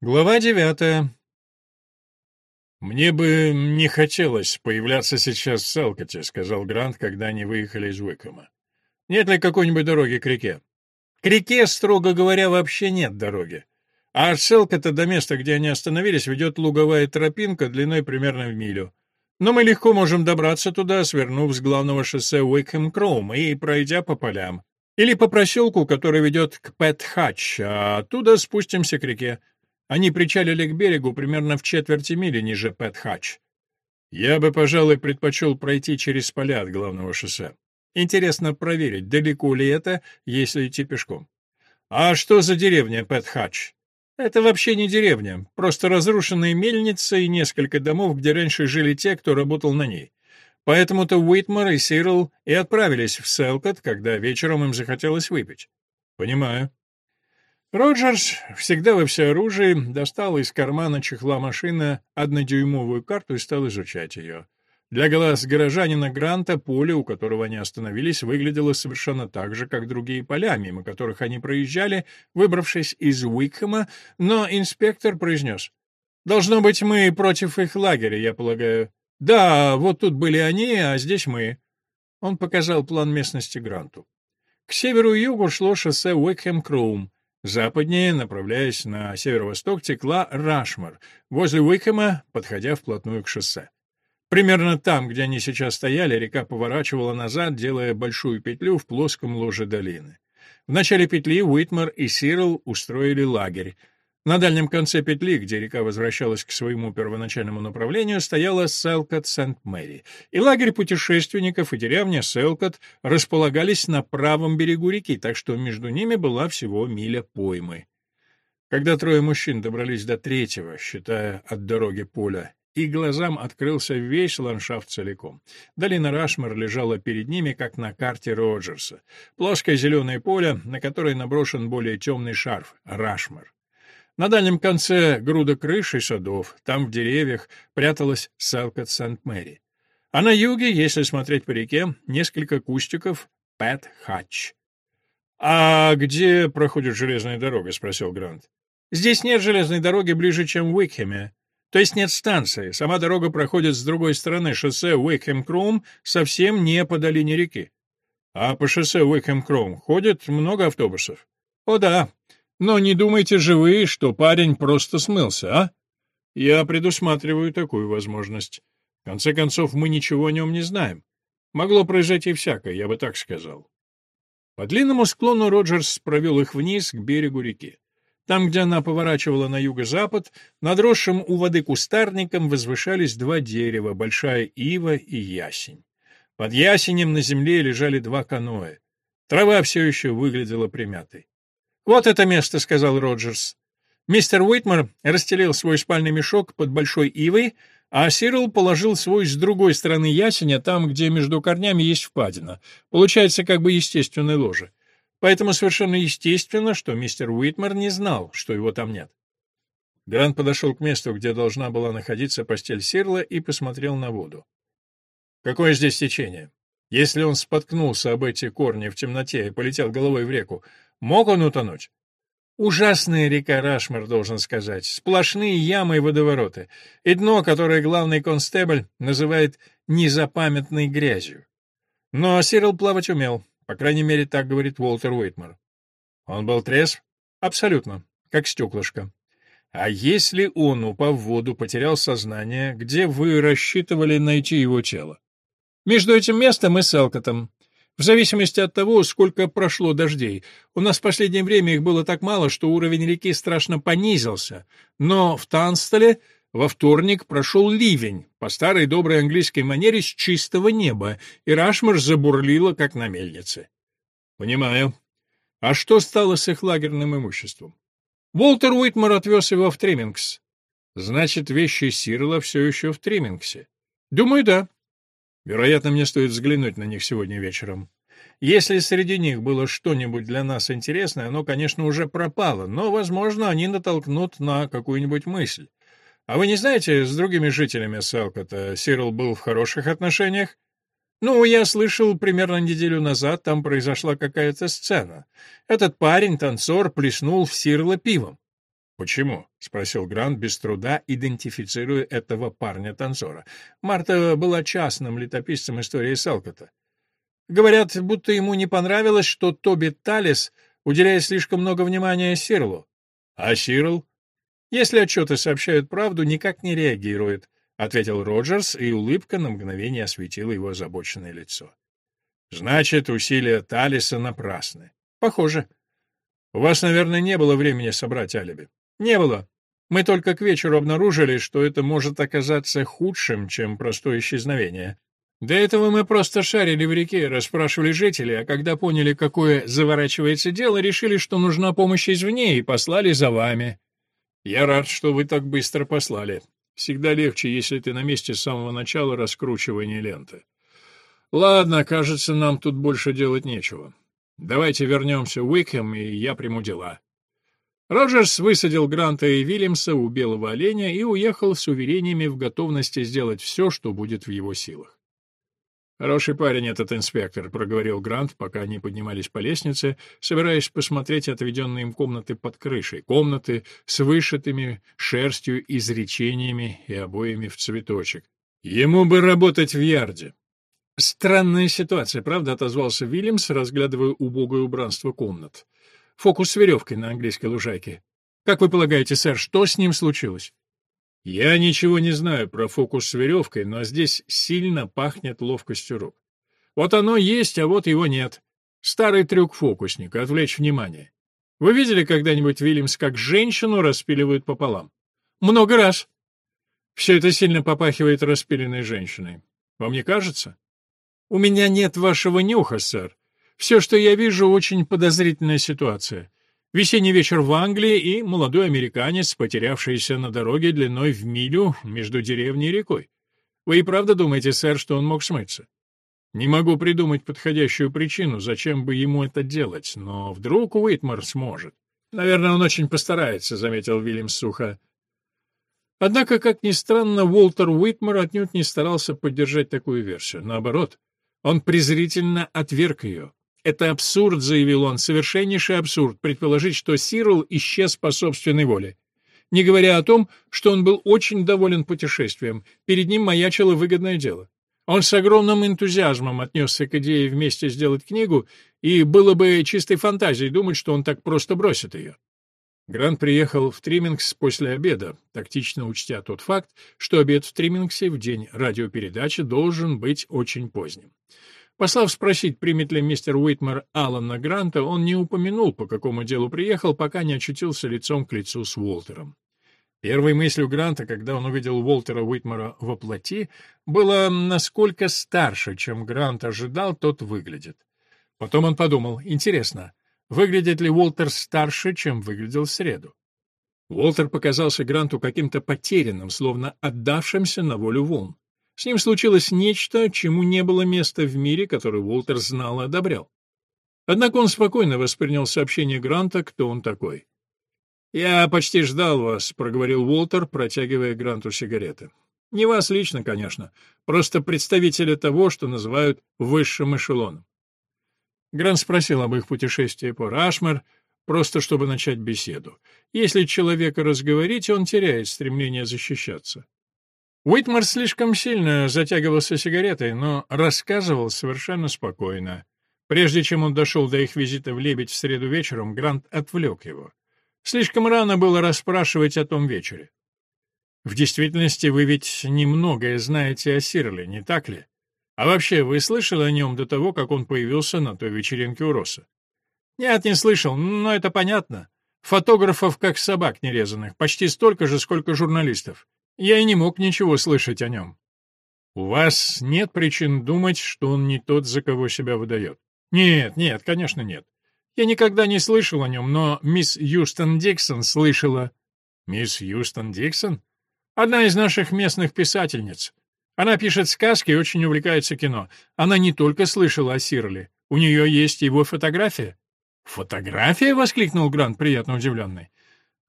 Глава девятая. «Мне бы не хотелось появляться сейчас в Селкоте», — сказал Грант, когда они выехали из Уикома. «Нет ли какой-нибудь дороги к реке?» «К реке, строго говоря, вообще нет дороги. А от Селкота до места, где они остановились, ведет луговая тропинка длиной примерно в милю. Но мы легко можем добраться туда, свернув с главного шоссе Уикхэм-Кроум и пройдя по полям. Или по проселку, который ведет к Пэт-Хач, а оттуда спустимся к реке. Они причалили к берегу примерно в четверти мили ниже Пэт-Хач. Я бы, пожалуй, предпочел пройти через поля от главного шоссе. Интересно проверить, далеко ли это, если идти пешком. А что за деревня Пэт-Хач? Это вообще не деревня, просто разрушенная мельница и несколько домов, где раньше жили те, кто работал на ней. Поэтому-то Уитмар и Сирл и отправились в Селкот, когда вечером им захотелось выпить. Понимаю. Роджерс, всегда во всеоружии, достал из кармана чехла машины однодюймовую карту и стал изучать ее. Для глаз горожанина Гранта поле, у которого они остановились, выглядело совершенно так же, как другие поля, мимо которых они проезжали, выбравшись из Уикхэма, но инспектор произнес. «Должно быть, мы против их лагеря, я полагаю. Да, вот тут были они, а здесь мы». Он показал план местности Гранту. К северу и югу шло шоссе Уикхэм-Кроум. Западнее, направляясь на северо-восток, текла Рашмар, возле Уикхэма, подходя вплотную к шоссе. Примерно там, где они сейчас стояли, река поворачивала назад, делая большую петлю в плоском ложе долины. В начале петли Уитмар и Сирл устроили лагерь. На дальнем конце петли, где река возвращалась к своему первоначальному направлению, стояла Селкот Сент-Мэри, и лагерь путешественников и деревня Селкот располагались на правом берегу реки, так что между ними была всего миля поймы. Когда трое мужчин добрались до третьего, считая от дороги поля, и глазам открылся весь ландшафт целиком. Долина Рашмар лежала перед ними, как на карте Роджерса. Плоское зеленое поле, на которое наброшен более темный шарф — Рашмар. На дальнем конце груда крыш и садов, там в деревьях пряталась Селкот Сент-Мэри. А на юге, если смотреть по реке, несколько кустиков Пэт Хатч. «А где проходит железная дорога?» — спросил Грант. «Здесь нет железной дороги ближе, чем в Уикхеме. То есть нет станции. Сама дорога проходит с другой стороны шоссе Уикхем-Кроум, совсем не по долине реки. А по шоссе Уикхем-Кроум ходит много автобусов? О да, но не думайте же вы, что парень просто смылся, а? Я предусматриваю такую возможность. В конце концов, мы ничего о нем не знаем. Могло произойти всякое, я бы так сказал. По длинному склону Роджерс провел их вниз к берегу реки. Там, где она поворачивала на юго-запад, над росшим у воды кустарником возвышались два дерева, большая ива и ясень. Под ясенем на земле лежали два каноэ. Трава все еще выглядела примятой. «Вот это место», — сказал Роджерс. Мистер Уитмар расстелил свой спальный мешок под большой ивой, а Сирл положил свой с другой стороны ясеня, там, где между корнями есть впадина. Получается как бы естественное ложе. Поэтому совершенно естественно, что мистер Уитмар не знал, что его там нет. Грант подошел к месту, где должна была находиться постель Сирла, и посмотрел на воду. Какое здесь течение? Если он споткнулся об эти корни в темноте и полетел головой в реку, Мог он утонуть? Ужасная река Рашмар, должен сказать. Сплошные ямы и водовороты. И дно, которое главный констебль называет незапамятной грязью. Но Сирил плавать умел. По крайней мере, так говорит Уолтер Уитмар. Он был трезв? Абсолютно. Как стеклышко. А если он, упав в воду, потерял сознание, где вы рассчитывали найти его тело? Между этим местом и Селкотом. В зависимости от того, сколько прошло дождей. У нас в последнее время их было так мало, что уровень реки страшно понизился. Но в Танстоле во вторник прошел ливень, по старой доброй английской манере с чистого неба, и Рашмар забурлила, как на мельнице. Понимаю. А что стало с их лагерным имуществом? Уолтер Уитмар отвез его в Тремингс. Значит, вещи Сирла все еще в Тремингсе. Думаю, да. Вероятно, мне стоит взглянуть на них сегодня вечером. Если среди них было что-нибудь для нас интересное, оно, конечно, уже пропало, но, возможно, они натолкнут на какую-нибудь мысль. А вы не знаете, с другими жителями Селкота Сирл был в хороших отношениях? Ну, я слышал, примерно неделю назад там произошла какая-то сцена. Этот парень, танцор, плеснул в Сирла пивом. «Почему?» — спросил Грант без труда, идентифицируя этого парня-танцора. Марта была частным летописцем истории Селкота. Говорят, будто ему не понравилось, что Тоби Талис уделяет слишком много внимания Сирлу. А Сирл? Если отчеты сообщают правду, никак не реагирует, — ответил Роджерс, и улыбка на мгновение осветила его озабоченное лицо. Значит, усилия Талиса напрасны. Похоже. У вас, наверное, не было времени собрать алиби. Не было. Мы только к вечеру обнаружили, что это может оказаться худшим, чем простое исчезновение. До этого мы просто шарили в реке, расспрашивали жителей, а когда поняли, какое заворачивается дело, решили, что нужна помощь извне, и послали за вами. Я рад, что вы так быстро послали. Всегда легче, если ты на месте с самого начала раскручивания ленты. Ладно, кажется, нам тут больше делать нечего. Давайте вернемся в Уикхэм, и я приму дела. Роджерс высадил Гранта и Вильямса у Белого Оленя и уехал с уверениями в готовности сделать все, что будет в его силах. «Хороший парень этот инспектор», — проговорил Грант, пока они поднимались по лестнице, собираясь посмотреть отведенные им комнаты под крышей, комнаты с вышитыми шерстью изречениями и обоями в цветочек. «Ему бы работать в ярде». «Странная ситуация, правда?» — отозвался Вильямс, разглядывая убогое убранство комнат. Фокус с веревкой на английской лужайке. Как вы полагаете, сэр, что с ним случилось? Я ничего не знаю про фокус с веревкой, но здесь сильно пахнет ловкостью рук. Вот оно есть, а вот его нет. Старый трюк фокусника — отвлечь внимание. Вы видели когда-нибудь, Вильямс, как женщину распиливают пополам? Много раз. Все это сильно попахивает распиленной женщиной. Вам не кажется? У меня нет вашего нюха, сэр. Все, что я вижу, очень подозрительная ситуация. Весенний вечер в Англии и молодой американец, потерявшийся на дороге длиной в милю между деревней и рекой. Вы и правда думаете, сэр, что он мог смыться? Не могу придумать подходящую причину, зачем бы ему это делать, но вдруг Уитмар сможет. Наверное, он очень постарается, заметил Вильям сухо. Однако, как ни странно, Уолтер Уитмар отнюдь не старался поддержать такую версию. Наоборот, он презрительно отверг ее. «Это абсурд», — заявил он, — «совершеннейший абсурд предположить, что Сирл исчез по собственной воле. Не говоря о том, что он был очень доволен путешествием, перед ним маячило выгодное дело. Он с огромным энтузиазмом отнесся к идее вместе сделать книгу, и было бы чистой фантазией думать, что он так просто бросит ее. Грант приехал в Триммингс после обеда, тактично учтя тот факт, что обед в Триммингсе в день радиопередачи должен быть очень поздним. Послав спросить, примет ли мистер Уитмар Алана Гранта, он не упомянул, по какому делу приехал, пока не очутился лицом к лицу с Уолтером. Первой мыслью Гранта, когда он увидел Уолтера Уитмара во плоти, было, насколько старше, чем Грант ожидал, тот выглядит. Потом он подумал, интересно, выглядит ли Уолтер старше, чем выглядел в среду? Уолтер показался Гранту каким-то потерянным, словно отдавшимся на волю волн. С ним случилось нечто, чему не было места в мире, который Уолтер знал и одобрял. Однако он спокойно воспринял сообщение Гранта, кто он такой. «Я почти ждал вас», — проговорил Уолтер, протягивая Гранту сигареты. «Не вас лично, конечно, просто представителя того, что называют высшим эшелоном». Грант спросил об их путешествии по Рашмар, просто чтобы начать беседу. Если человека разговорить, он теряет стремление защищаться. Уитмар слишком сильно затягивался сигаретой, но рассказывал совершенно спокойно. Прежде чем он дошел до их визита в Лебедь в среду вечером, Грант отвлек его. Слишком рано было расспрашивать о том вечере. В действительности вы ведь немногое знаете о Сирле, не так ли? А вообще, вы слышали о нем до того, как он появился на той вечеринке у Росса? Нет, не слышал, но это понятно. Фотографов как собак нерезанных, почти столько же, сколько журналистов. Я и не мог ничего слышать о нем. У вас нет причин думать, что он не тот, за кого себя выдает? Нет, нет, конечно, нет. Я никогда не слышал о нем, но мисс Юстон Диксон слышала. Мисс Юстон Диксон? Одна из наших местных писательниц. Она пишет сказки и очень увлекается кино. Она не только слышала о Сирле, у нее есть его фотография. «Фотография?» — воскликнул Грант, приятно удивленный.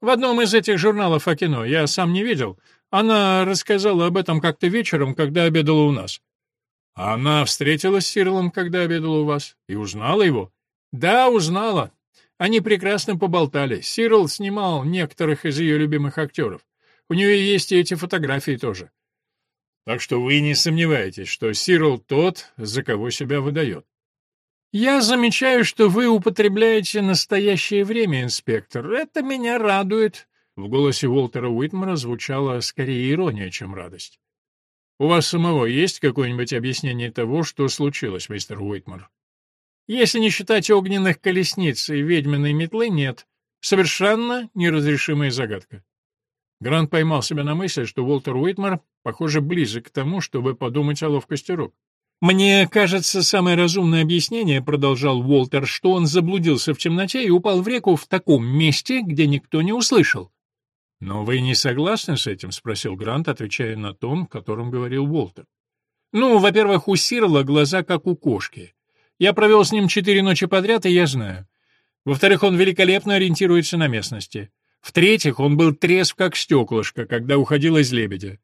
«В одном из этих журналов о кино. Я сам не видел. Она рассказала об этом как-то вечером, когда обедала у нас. Она встретилась с Сирлом, когда обедала у вас, и узнала его? Да, узнала. Они прекрасно поболтали. Сирл снимал некоторых из ее любимых актеров. У нее есть и эти фотографии тоже. Так что вы не сомневаетесь, что Сирл тот, за кого себя выдает. Я замечаю, что вы употребляете настоящее время, инспектор. Это меня радует. В голосе Уолтера Уитмара звучала скорее ирония, чем радость. У вас самого есть какое-нибудь объяснение того, что случилось, мистер Уитмар? Если не считать огненных колесниц и ведьминой метлы, нет. Совершенно неразрешимая загадка. Грант поймал себя на мысли, что Уолтер Уитмар, похоже, близок к тому, чтобы подумать о ловкости рук. «Мне кажется, самое разумное объяснение, — продолжал Уолтер, — что он заблудился в темноте и упал в реку в таком месте, где никто не услышал». «Но вы не согласны с этим?» — спросил Грант, отвечая на том, котором говорил Уолтер. «Ну, во-первых, у Сирла глаза как у кошки. Я провел с ним четыре ночи подряд, и я знаю. Во-вторых, он великолепно ориентируется на местности. В-третьих, он был трезв как стеклышко, когда уходил из лебедя.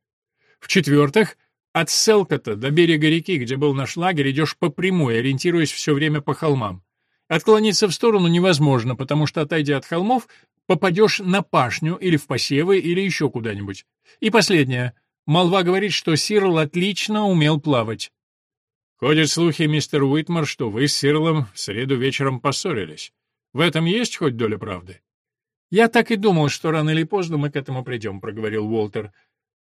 В-четвертых, от Селкота до берега реки, где был наш лагерь, идешь по прямой, ориентируясь все время по холмам. Отклониться в сторону невозможно, потому что, отойдя от холмов, попадешь на пашню или в посевы или еще куда-нибудь. И последнее. Молва говорит, что Сирл отлично умел плавать. Ходят слухи, мистер Уитмар, что вы с Сирлом в среду вечером поссорились. В этом есть хоть доля правды? Я так и думал, что рано или поздно мы к этому придем, проговорил Уолтер.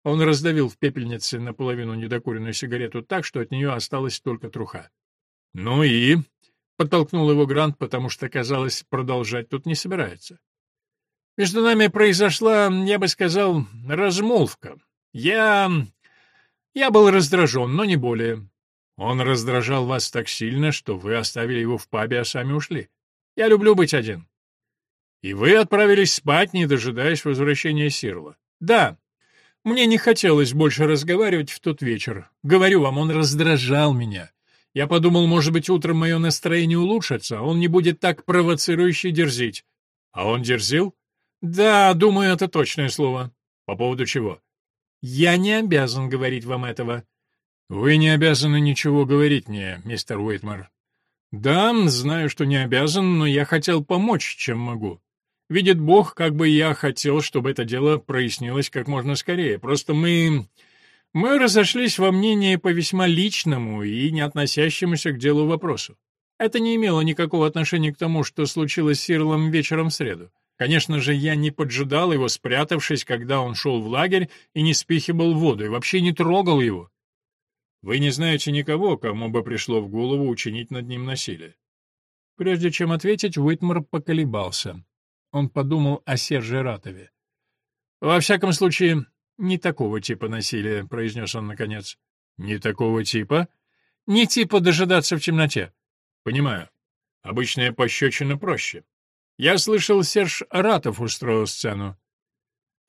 Он раздавил в пепельнице наполовину недокуренную сигарету так, что от нее осталась только труха. «Ну и?» — подтолкнул его Грант, потому что, казалось, продолжать тут не собирается. «Между нами произошла, я бы сказал, размолвка. Я... я был раздражен, но не более. Он раздражал вас так сильно, что вы оставили его в пабе, а сами ушли. Я люблю быть один». «И вы отправились спать, не дожидаясь возвращения Сирла?» «Да», мне не хотелось больше разговаривать в тот вечер. Говорю вам, он раздражал меня. Я подумал, может быть, утром мое настроение улучшится, а он не будет так провоцирующе дерзить. А он дерзил? Да, думаю, это точное слово. По поводу чего? Я не обязан говорить вам этого. Вы не обязаны ничего говорить мне, мистер Уитмар. Да, знаю, что не обязан, но я хотел помочь, чем могу. Видит Бог, как бы я хотел, чтобы это дело прояснилось как можно скорее. Просто мы... Мы разошлись во мнении по весьма личному и не относящемуся к делу вопросу. Это не имело никакого отношения к тому, что случилось с Сирлом вечером в среду. Конечно же, я не поджидал его, спрятавшись, когда он шел в лагерь, и не спихивал воду, и вообще не трогал его. Вы не знаете никого, кому бы пришло в голову учинить над ним насилие. Прежде чем ответить, Уитмар поколебался. Он подумал о Серже Ратове. «Во всяком случае, не такого типа насилия», — произнес он наконец. «Не такого типа?» «Не типа дожидаться в темноте». «Понимаю. Обычная пощечина проще. Я слышал, Серж Ратов устроил сцену.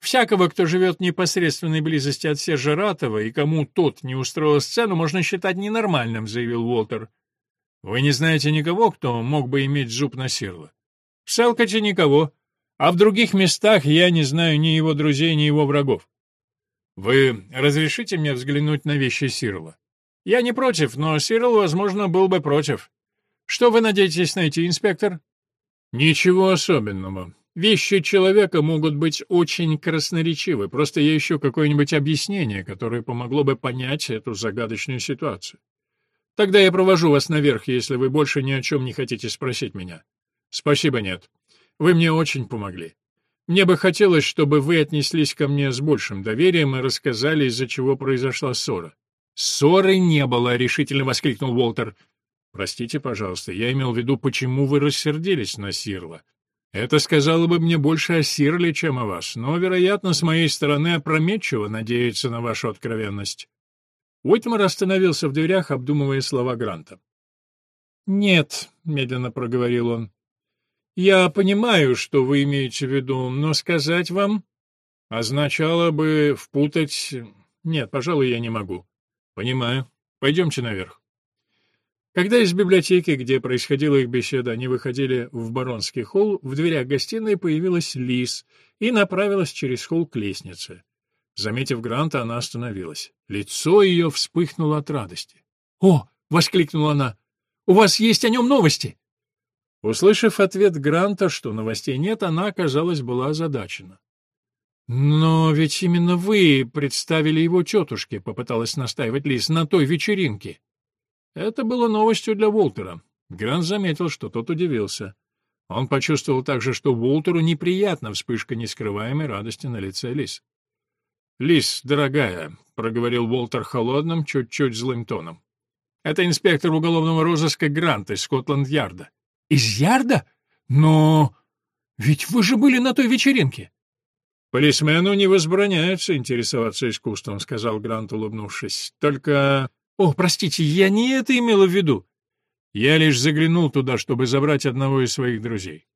Всякого, кто живет в непосредственной близости от Сержа Ратова и кому тот не устроил сцену, можно считать ненормальным», — заявил Уолтер. «Вы не знаете никого, кто мог бы иметь зуб на Сирла?» В Селкоте никого, а в других местах я не знаю ни его друзей, ни его врагов. Вы разрешите мне взглянуть на вещи Сирла? Я не против, но Сирл, возможно, был бы против. Что вы надеетесь найти, инспектор? Ничего особенного. Вещи человека могут быть очень красноречивы, просто я ищу какое-нибудь объяснение, которое помогло бы понять эту загадочную ситуацию. Тогда я провожу вас наверх, если вы больше ни о чем не хотите спросить меня. Спасибо, нет. Вы мне очень помогли. Мне бы хотелось, чтобы вы отнеслись ко мне с большим доверием и рассказали, из-за чего произошла ссора. Ссоры не было, решительно воскликнул Уолтер. Простите, пожалуйста, я имел в виду, почему вы рассердились на Сирла. Это сказало бы мне больше о Сирле, чем о вас, но, вероятно, с моей стороны опрометчиво надеяться на вашу откровенность. Уитмар остановился в дверях, обдумывая слова Гранта. «Нет», — медленно проговорил он, я понимаю, что вы имеете в виду, но сказать вам означало бы впутать... Нет, пожалуй, я не могу. Понимаю. Пойдемте наверх. Когда из библиотеки, где происходила их беседа, они выходили в Баронский холл, в дверях гостиной появилась Лиз и направилась через холл к лестнице. Заметив Гранта, она остановилась. Лицо ее вспыхнуло от радости. «О!» — воскликнула она. «У вас есть о нем новости?» Услышав ответ Гранта, что новостей нет, она, казалось, была озадачена. «Но ведь именно вы представили его тетушке», — попыталась настаивать Лис, — «на той вечеринке». Это было новостью для Волтера. Грант заметил, что тот удивился. Он почувствовал также, что Волтеру неприятна вспышка нескрываемой радости на лице Лис. «Лис, дорогая», — проговорил Волтер холодным, чуть-чуть злым тоном. «Это инспектор уголовного розыска Грант из Скотланд-Ярда. Из Ярда? Но... Ведь вы же были на той вечеринке. «Полисмену не возбраняется интересоваться искусством», — сказал Грант, улыбнувшись. «Только...» «О, простите, я не это имела в виду. Я лишь заглянул туда, чтобы забрать одного из своих друзей.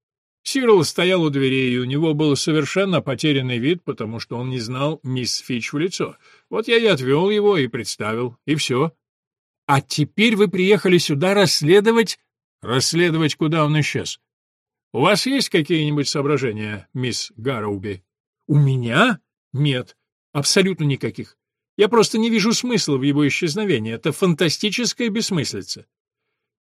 Сирл стоял у дверей, и у него был совершенно потерянный вид, потому что он не знал мисс Фич в лицо. Вот я и отвел его и представил, и все. А теперь вы приехали сюда расследовать Расследовать, куда он исчез. У вас есть какие-нибудь соображения, мисс Гарроуби? У меня? Нет, абсолютно никаких. Я просто не вижу смысла в его исчезновении. Это фантастическая бессмыслица.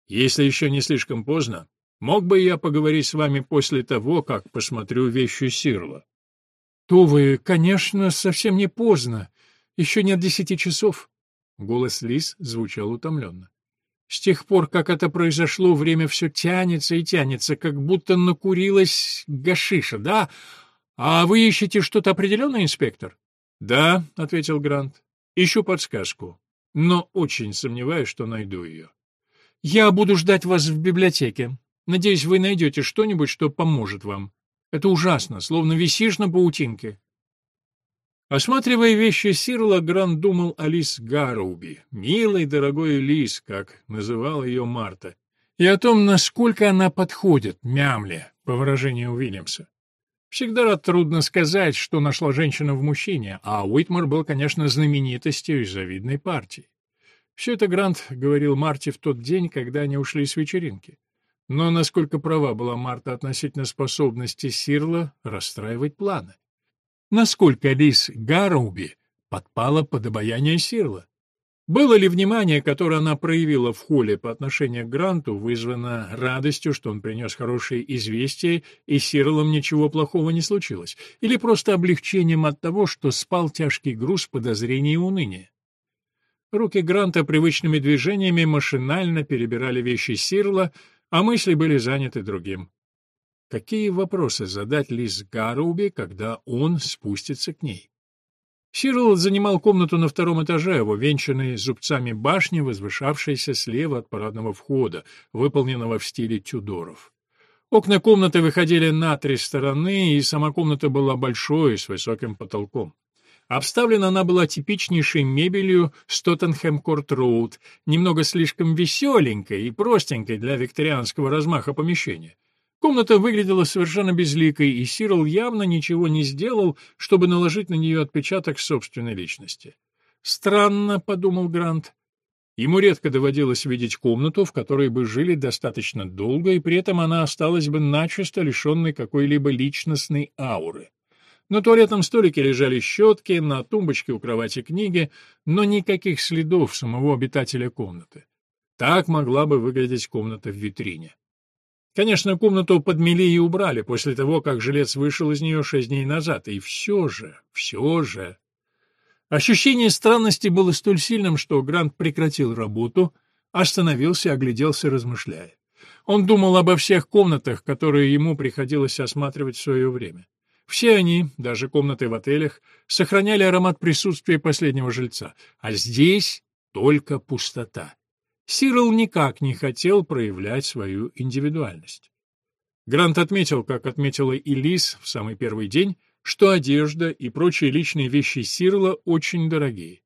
Если еще не слишком поздно, мог бы я поговорить с вами после того, как посмотрю вещи Сирла? То вы, конечно, совсем не поздно. Еще нет десяти часов. Голос Лис звучал утомленно. С тех пор, как это произошло, время все тянется и тянется, как будто накурилась гашиша, да? А вы ищете что-то определенное, инспектор? — Да, — ответил Грант. — Ищу подсказку, но очень сомневаюсь, что найду ее. — Я буду ждать вас в библиотеке. Надеюсь, вы найдете что-нибудь, что поможет вам. Это ужасно, словно висишь на паутинке. Осматривая вещи Сирла, Грант думал о Лис Гарроуби, милой дорогой Лис, как называла ее Марта, и о том, насколько она подходит Мямле, по выражению Уильямса. Всегда трудно сказать, что нашла женщина в мужчине, а Уитмар был, конечно, знаменитостью из завидной партии. Все это Грант говорил Марте в тот день, когда они ушли с вечеринки. Но насколько права была Марта относительно способности Сирла расстраивать планы? насколько Лис Гарроуби подпала под обаяние Сирла. Было ли внимание, которое она проявила в холле по отношению к Гранту, вызвано радостью, что он принес хорошее известие, и с Сирлом ничего плохого не случилось, или просто облегчением от того, что спал тяжкий груз подозрений и уныния? Руки Гранта привычными движениями машинально перебирали вещи Сирла, а мысли были заняты другим. Какие вопросы задать Лиз Гарроуби, когда он спустится к ней? Сирл занимал комнату на втором этаже, его венчанной зубцами башни, возвышавшейся слева от парадного входа, выполненного в стиле Тюдоров. Окна комнаты выходили на три стороны, и сама комната была большой, с высоким потолком. Обставлена она была типичнейшей мебелью с Тоттенхэм-Корт-Роуд, немного слишком веселенькой и простенькой для викторианского размаха помещения. Комната выглядела совершенно безликой, и Сирл явно ничего не сделал, чтобы наложить на нее отпечаток собственной личности. «Странно», — подумал Грант. Ему редко доводилось видеть комнату, в которой бы жили достаточно долго, и при этом она осталась бы начисто лишенной какой-либо личностной ауры. На туалетном столике лежали щетки, на тумбочке у кровати книги, но никаких следов самого обитателя комнаты. Так могла бы выглядеть комната в витрине. Конечно, комнату подмели и убрали после того, как жилец вышел из нее шесть дней назад, и все же, все же... Ощущение странности было столь сильным, что Грант прекратил работу, остановился огляделся, размышляя. Он думал обо всех комнатах, которые ему приходилось осматривать в свое время. Все они, даже комнаты в отелях, сохраняли аромат присутствия последнего жильца, а здесь только пустота. Сирл никак не хотел проявлять свою индивидуальность. Грант отметил, как отметила и Лиз в самый первый день, что одежда и прочие личные вещи Сирла очень дорогие.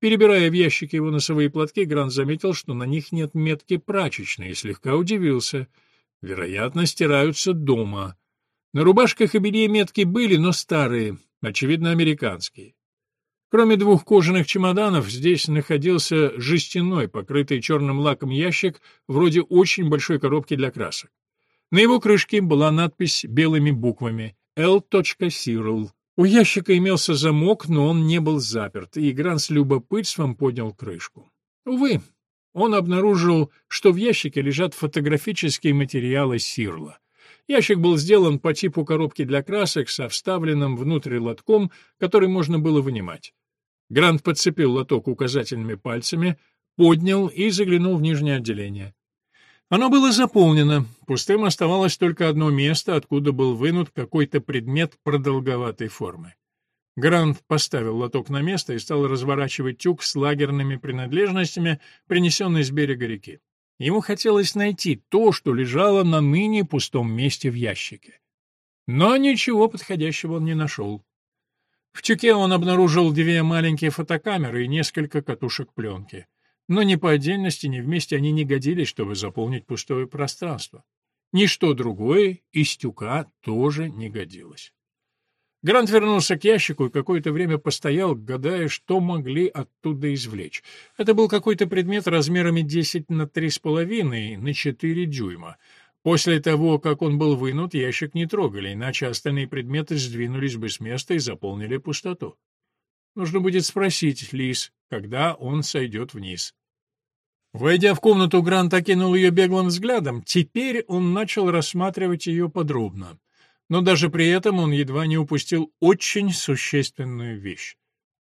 Перебирая в ящике его носовые платки, Грант заметил, что на них нет метки прачечной, и слегка удивился. Вероятно, стираются дома. На рубашках и белье метки были, но старые, очевидно, американские. Кроме двух кожаных чемоданов, здесь находился жестяной, покрытый черным лаком ящик, вроде очень большой коробки для красок. На его крышке была надпись белыми буквами «L. Cyril». У ящика имелся замок, но он не был заперт, и Гран с любопытством поднял крышку. Увы, он обнаружил, что в ящике лежат фотографические материалы Сирла. Ящик был сделан по типу коробки для красок со вставленным внутрь лотком, который можно было вынимать. Грант подцепил лоток указательными пальцами, поднял и заглянул в нижнее отделение. Оно было заполнено, пустым оставалось только одно место, откуда был вынут какой-то предмет продолговатой формы. Грант поставил лоток на место и стал разворачивать тюк с лагерными принадлежностями, принесенный с берега реки. Ему хотелось найти то, что лежало на ныне пустом месте в ящике. Но ничего подходящего он не нашел. В тюке он обнаружил две маленькие фотокамеры и несколько катушек пленки. Но ни по отдельности, ни вместе они не годились, чтобы заполнить пустое пространство. Ничто другое из тюка тоже не годилось. Грант вернулся к ящику и какое-то время постоял, гадая, что могли оттуда извлечь. Это был какой-то предмет размерами 10 на 3,5 на 4 дюйма. После того, как он был вынут, ящик не трогали, иначе остальные предметы сдвинулись бы с места и заполнили пустоту. Нужно будет спросить Лис, когда он сойдет вниз. Войдя в комнату, Грант окинул ее беглым взглядом. Теперь он начал рассматривать ее подробно но даже при этом он едва не упустил очень существенную вещь.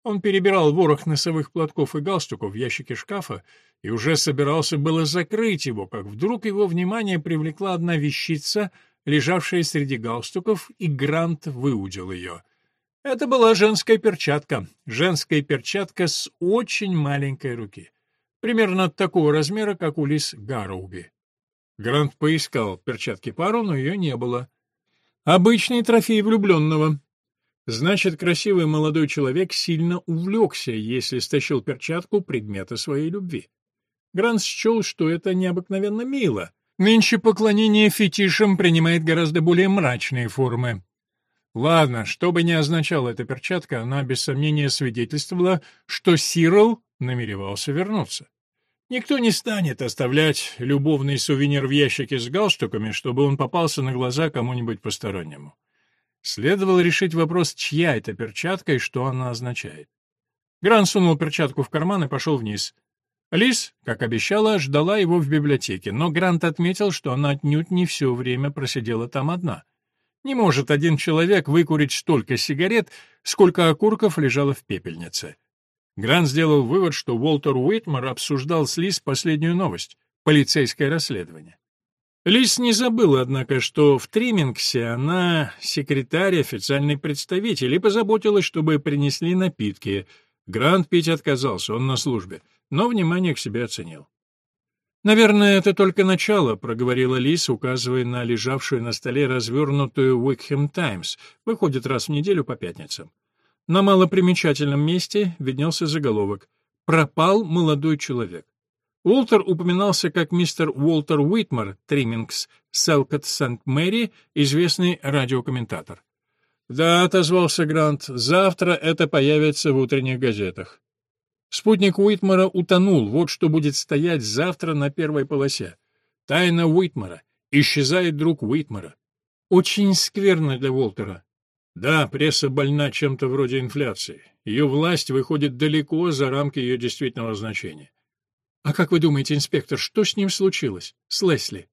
Он перебирал ворох носовых платков и галстуков в ящике шкафа и уже собирался было закрыть его, как вдруг его внимание привлекла одна вещица, лежавшая среди галстуков, и Грант выудил ее. Это была женская перчатка, женская перчатка с очень маленькой руки, примерно такого размера, как у лис Гарроуби. Грант поискал перчатки пару, но ее не было. Обычный трофей влюбленного. Значит, красивый молодой человек сильно увлекся, если стащил перчатку предмета своей любви. Грант счел, что это необыкновенно мило. Нынче поклонение фетишам принимает гораздо более мрачные формы. Ладно, что бы ни означала эта перчатка, она без сомнения свидетельствовала, что Сирл намеревался вернуться. Никто не станет оставлять любовный сувенир в ящике с галстуками, чтобы он попался на глаза кому-нибудь постороннему. Следовало решить вопрос, чья это перчатка и что она означает. Гран сунул перчатку в карман и пошел вниз. Лис, как обещала, ждала его в библиотеке, но Грант отметил, что она отнюдь не все время просидела там одна. Не может один человек выкурить столько сигарет, сколько окурков лежало в пепельнице. Грант сделал вывод, что Уолтер Уитмар обсуждал с Лис последнюю новость — полицейское расследование. Лис не забыла, однако, что в Тримингсе она секретарь, официальный представитель, и позаботилась, чтобы принесли напитки. Грант пить отказался, он на службе, но внимание к себе оценил. «Наверное, это только начало», — проговорила Лис, указывая на лежавшую на столе развернутую «Уикхэм Таймс», выходит раз в неделю по пятницам. На малопримечательном месте виднелся заголовок «Пропал молодой человек». Уолтер упоминался как мистер Уолтер Уитмар, Триммингс, Селкот Сент-Мэри, известный радиокомментатор. «Да», — отозвался Грант, — «завтра это появится в утренних газетах». Спутник Уитмара утонул, вот что будет стоять завтра на первой полосе. Тайна Уитмара. Исчезает друг Уитмара. Очень скверно для Уолтера. Да, пресса больна чем-то вроде инфляции. Ее власть выходит далеко за рамки ее действительного значения. А как вы думаете, инспектор, что с ним случилось? С Лесли?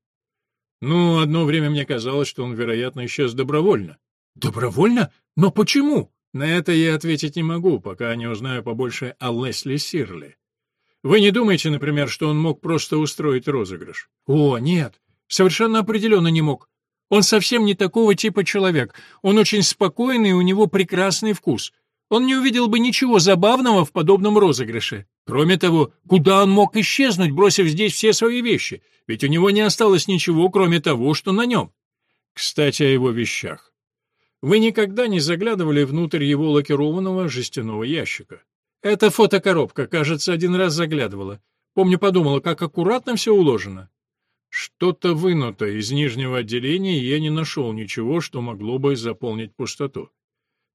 Ну, одно время мне казалось, что он, вероятно, исчез добровольно. Добровольно? Но почему? На это я ответить не могу, пока не узнаю побольше о Лесли Сирли. Вы не думаете, например, что он мог просто устроить розыгрыш? О, нет, совершенно определенно не мог. Он совсем не такого типа человек. Он очень спокойный, у него прекрасный вкус. Он не увидел бы ничего забавного в подобном розыгрыше. Кроме того, куда он мог исчезнуть, бросив здесь все свои вещи? Ведь у него не осталось ничего, кроме того, что на нем. Кстати, о его вещах. Вы никогда не заглядывали внутрь его лакированного жестяного ящика? Эта фотокоробка, кажется, один раз заглядывала. Помню, подумала, как аккуратно все уложено. Что-то вынуто из нижнего отделения, и я не нашел ничего, что могло бы заполнить пустоту.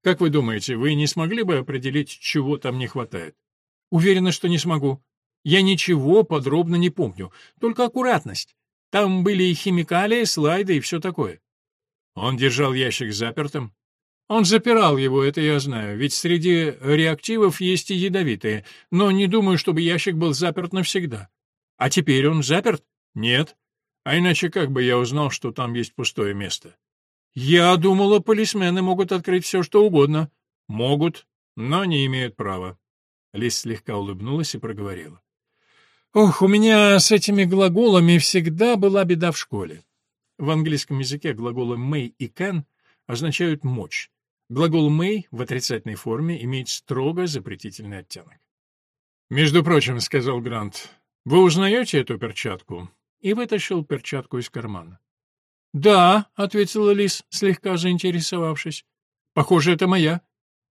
Как вы думаете, вы не смогли бы определить, чего там не хватает? Уверена, что не смогу. Я ничего подробно не помню, только аккуратность. Там были и химикалии, слайды и все такое. Он держал ящик запертым. Он запирал его, это я знаю, ведь среди реактивов есть и ядовитые, но не думаю, чтобы ящик был заперт навсегда. А теперь он заперт? Нет. А иначе как бы я узнал, что там есть пустое место? Я думала, полисмены могут открыть все, что угодно. Могут, но не имеют права. Лис слегка улыбнулась и проговорила. Ох, у меня с этими глаголами всегда была беда в школе. В английском языке глаголы may и can означают мочь. Глагол may в отрицательной форме имеет строго запретительный оттенок. «Между прочим», — сказал Грант, — «вы узнаете эту перчатку?» И вытащил перчатку из кармана. «Да», — ответила Лис, слегка заинтересовавшись. «Похоже, это моя.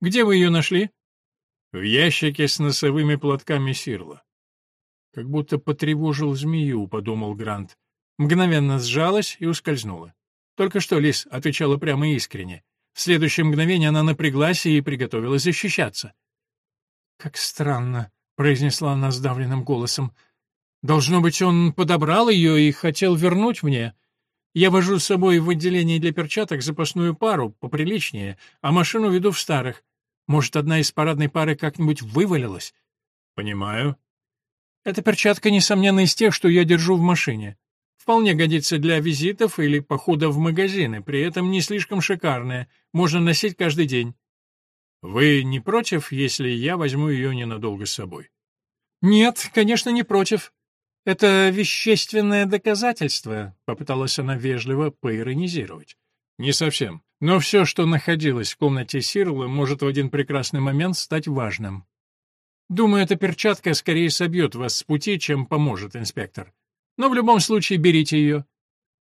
Где вы ее нашли?» «В ящике с носовыми платками Сирла». «Как будто потревожил змею», — подумал Грант. Мгновенно сжалась и ускользнула. Только что Лис отвечала прямо искренне. В следующее мгновение она напряглась и приготовилась защищаться. «Как странно», — произнесла она сдавленным голосом. «Должно быть, он подобрал ее и хотел вернуть мне. Я вожу с собой в отделение для перчаток запасную пару, поприличнее, а машину веду в старых. Может, одна из парадной пары как-нибудь вывалилась?» «Понимаю». «Эта перчатка, несомненно, из тех, что я держу в машине. Вполне годится для визитов или похода в магазины, при этом не слишком шикарная, можно носить каждый день. Вы не против, если я возьму ее ненадолго с собой? Нет, конечно, не против. Это вещественное доказательство, попыталась она вежливо поиронизировать. Не совсем. Но все, что находилось в комнате Сирла, может в один прекрасный момент стать важным. Думаю, эта перчатка скорее собьет вас с пути, чем поможет, инспектор. Но в любом случае берите ее».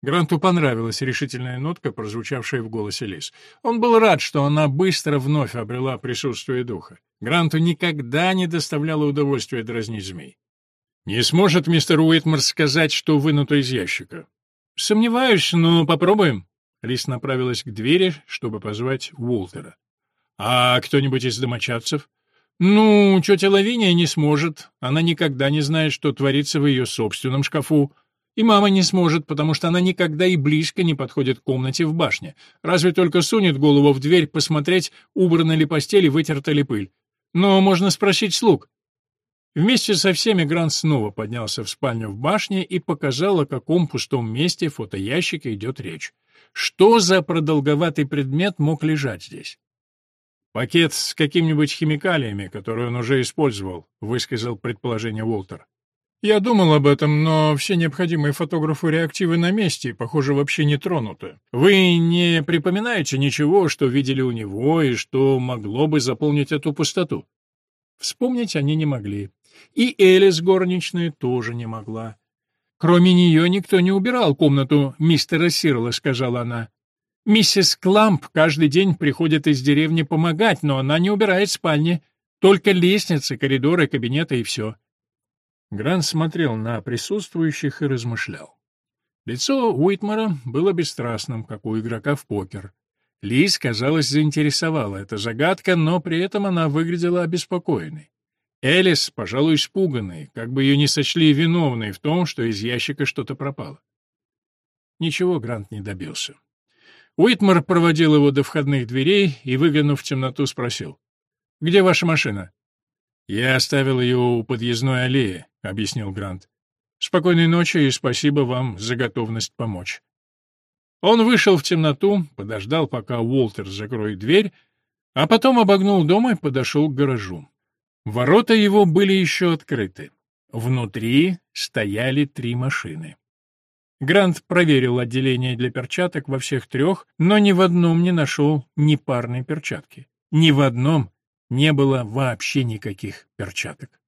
Гранту понравилась решительная нотка, прозвучавшая в голосе Лис. Он был рад, что она быстро вновь обрела присутствие духа. Гранту никогда не доставляло удовольствия дразнить змей. «Не сможет мистер Уитмар сказать, что вынуто из ящика?» «Сомневаюсь, но попробуем». Лис направилась к двери, чтобы позвать Уолтера. «А кто-нибудь из домочадцев?» «Ну, тетя Лавиния не сможет. Она никогда не знает, что творится в ее собственном шкафу. И мама не сможет, потому что она никогда и близко не подходит к комнате в башне. Разве только сунет голову в дверь посмотреть, убрана ли постель и вытерта ли пыль. Но можно спросить слуг». Вместе со всеми Грант снова поднялся в спальню в башне и показал, о каком пустом месте фотоящика идет речь. Что за продолговатый предмет мог лежать здесь? «Пакет с какими-нибудь химикалиями, которые он уже использовал», — высказал предположение Уолтер. «Я думал об этом, но все необходимые фотографу реактивы на месте, похоже, вообще не тронуты. Вы не припоминаете ничего, что видели у него и что могло бы заполнить эту пустоту?» Вспомнить они не могли. И Элис горничная тоже не могла. «Кроме нее никто не убирал комнату мистера Сирла», — сказала она. Миссис Кламп каждый день приходит из деревни помогать, но она не убирает спальни. Только лестницы, коридоры, кабинеты и все. Грант смотрел на присутствующих и размышлял. Лицо Уитмара было бесстрастным, как у игрока в покер. Лиз, казалось, заинтересовала эта загадка, но при этом она выглядела обеспокоенной. Элис, пожалуй, испуганной, как бы ее не сочли виновной в том, что из ящика что-то пропало. Ничего Грант не добился. Уитмар проводил его до входных дверей и, выглянув в темноту, спросил. «Где ваша машина?» «Я оставил ее у подъездной аллеи», — объяснил Грант. «Спокойной ночи и спасибо вам за готовность помочь». Он вышел в темноту, подождал, пока Уолтер закроет дверь, а потом обогнул дом и подошел к гаражу. Ворота его были еще открыты. Внутри стояли три машины. Грант проверил отделение для перчаток во всех трех, но ни в одном не нашел ни парной перчатки. Ни в одном не было вообще никаких перчаток.